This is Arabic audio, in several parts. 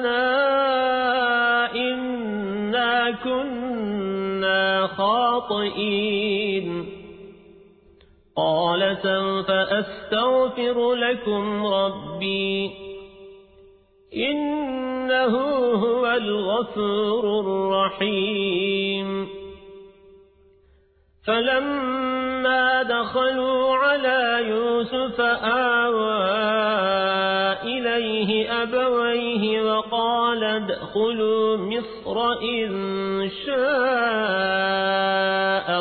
ذنوبنا إنا كنا خاطئين قال سوف أستغفر لكم ربي إنه هو الغفور الرحيم فلما دخلوا على يوسف آوى إليه أبويه وقال ادخلوا مصر إن شاء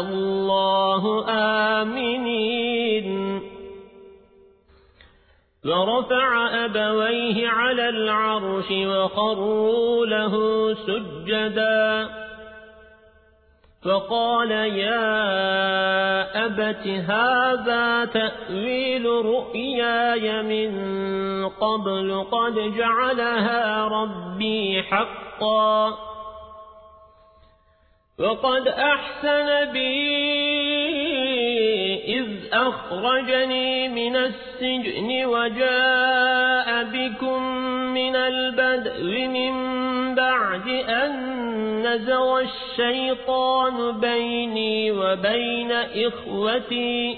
الله آمنين. ورفع أبويه على العرش وخروا له سجداً. فقال يا أبت هذا تأويل رؤياي قبل قد جعلها ربي حقا. وقد أحسن بي إذ أخرجني من السجن وجاء بكم من البدء من بعد أن نزغ الشيطان بيني وبين إخوتي.